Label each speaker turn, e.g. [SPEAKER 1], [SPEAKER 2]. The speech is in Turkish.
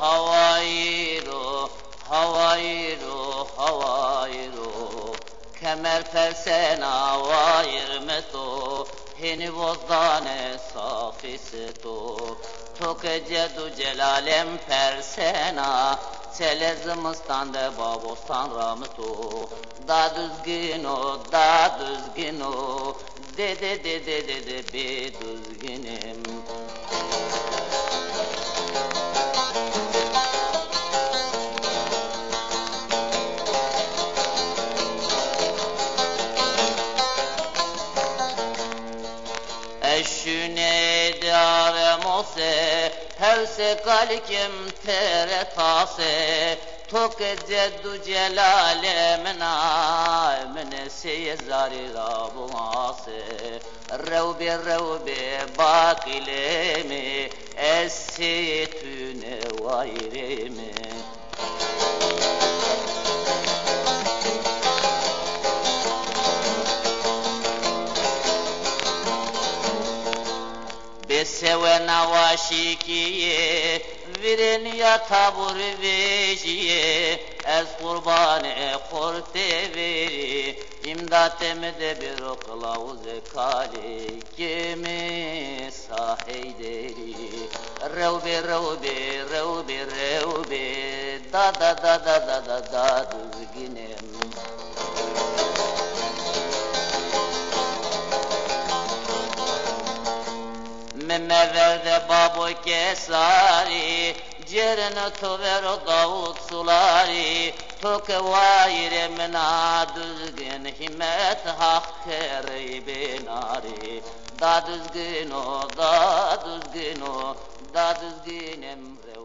[SPEAKER 1] havayro havayro havayro kemer persena vayirmeto heni vozdane safiseto toke cedu celalem persena Selezımıstan de babostan ramıto Da düzgün o, da düzgün o De de de de de de be düzgünüm olse Hevse kalkim tere tase Tok ceddu celale mena Mene seye zari rabu ase Revbe revbe bakilemi Esiyetüne vayremi Besewe navaşikiye Viren ya tabur vejiye. Ez kurbanı korte veri İmdat emde bir kılavuz kali Kimi saheyderi Revbe revbe revbe revbe Da da da da da da da düzgünem Meme verde babo kesari Cerene tovero davut sulari Toke vayre mena düzgün himmet hakkı binari. Da düzgün o da düzgün o da düzgün emre